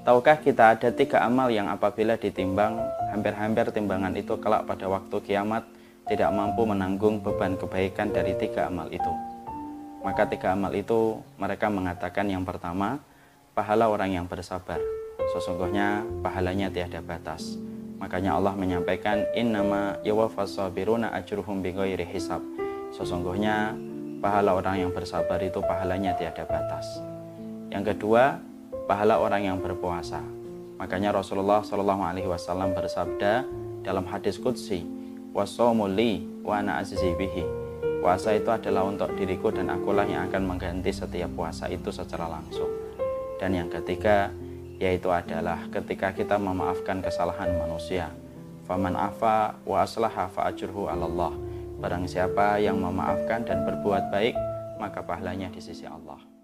Tahukah kita ada tiga amal yang apabila ditimbang, hampir-hampir timbangan itu kelak pada waktu kiamat tidak mampu menanggung beban kebaikan dari tiga amal itu. Maka tiga amal itu mereka mengatakan yang pertama, pahala orang yang bersabar. Sesungguhnya pahalanya tiada batas. Makanya Allah menyampaikan innama sabiruna ajruhum bighairi hisab. Sesungguhnya pahala orang yang bersabar itu pahalanya tiada batas. Yang kedua, pahala orang yang berpuasa. Makanya Rasulullah Shallallahu Alaihi Wasallam bersabda dalam hadis qudsi, wasomuli wa ana bihi. Puasa itu adalah untuk diriku dan akulah yang akan mengganti setiap puasa itu secara langsung. Dan yang ketiga, yaitu adalah ketika kita memaafkan kesalahan manusia. Faman afa wa aslaha fa ajruhu Allah. Barang siapa yang memaafkan dan berbuat baik, maka pahalanya di sisi Allah.